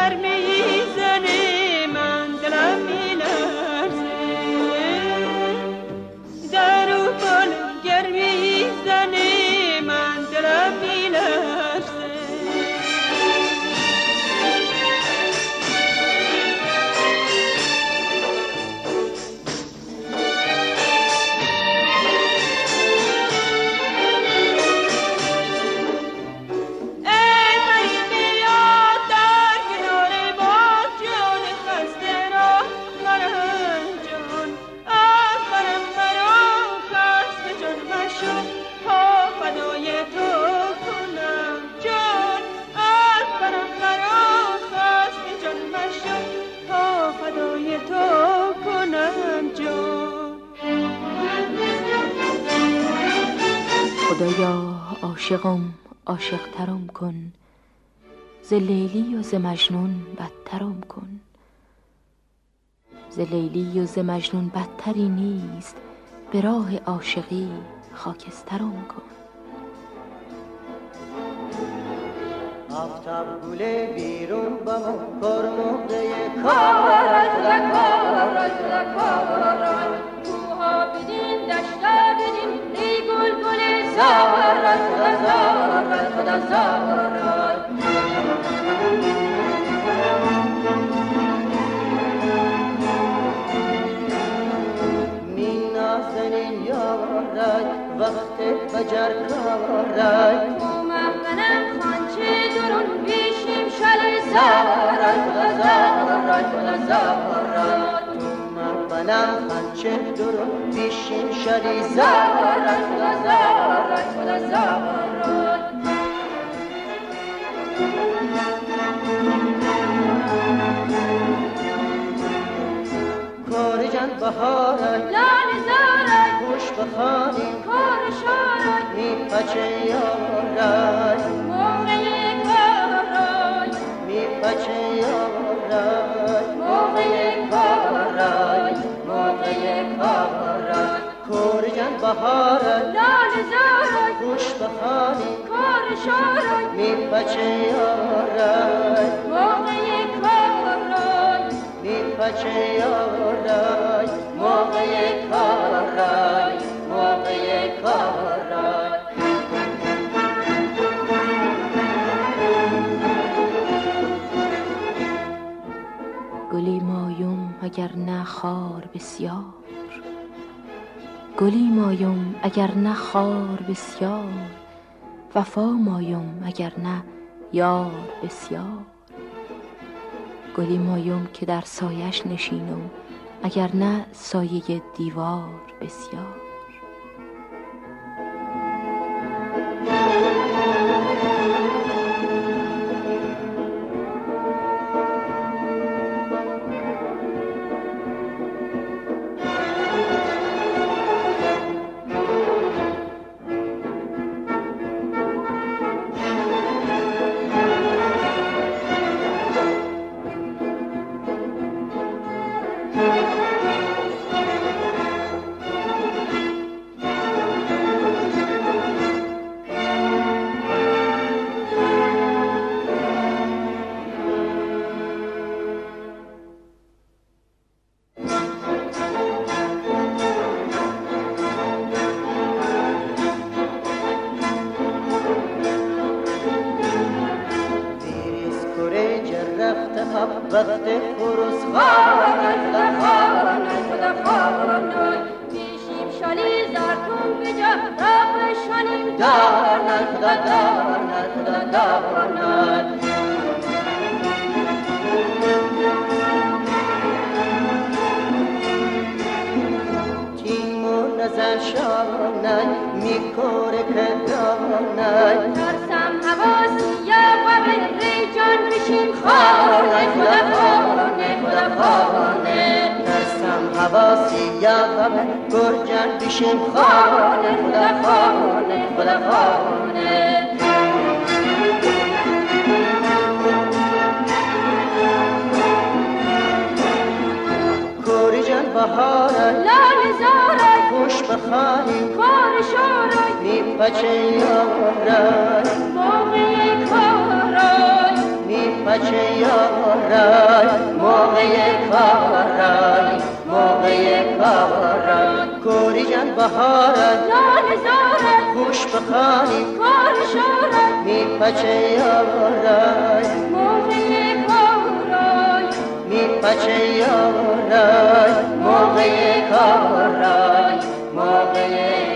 vermeyi خدایا عاشقم عاشقترم کن. ز لیلی و ز مجنون بدترم کن. ز لیلی و ز مجنون بدتری نیست. به راه عاشقی خاکسترم کن. آفتاب گل بیرون با من فرموده کارت و کارت و کارت کوها بدین دشتا بدین ای گل گل زارت و منم خنچه درون پیشین شدی زارت و زارت و زارت کار بهارک لال زارت خوش بخانی کار شارت می پچه یارک موقع کارای می پچه بهارک لال زارت خوش بخانی کار شارت می پچه یارک. موقع کارای می پچه یارک. موقع کارک موقع کارک گلی مایم اگر نه خار بسیار. گلی مایم اگر نه خار بسیار وفا مایم اگر نه یار بسیار. گلی مایم که در سایش نشینم اگر نه سایه دیوار بسیار. وقت خروس خانای خدا خانای خدا خانای بیشیم شالی زرتون بجا را بشانیم خدا دانای خدا تیمون نزن شانای میکوره که بشیم خانه خدا خانه خدا خانه ترسم حواسی یا گرجان بشیم خانه خدا خانه خدا خانه بهارای لال زارای خوش بخانی کار میپچه یارای موقع کارای میپچه یارای موقع کارای موقع کارای. کوری جان بهارای لال زارای خوش بخانی کار شارای میپچه یارای. موقع کارای. میپچه یارای. موقع کارای موقع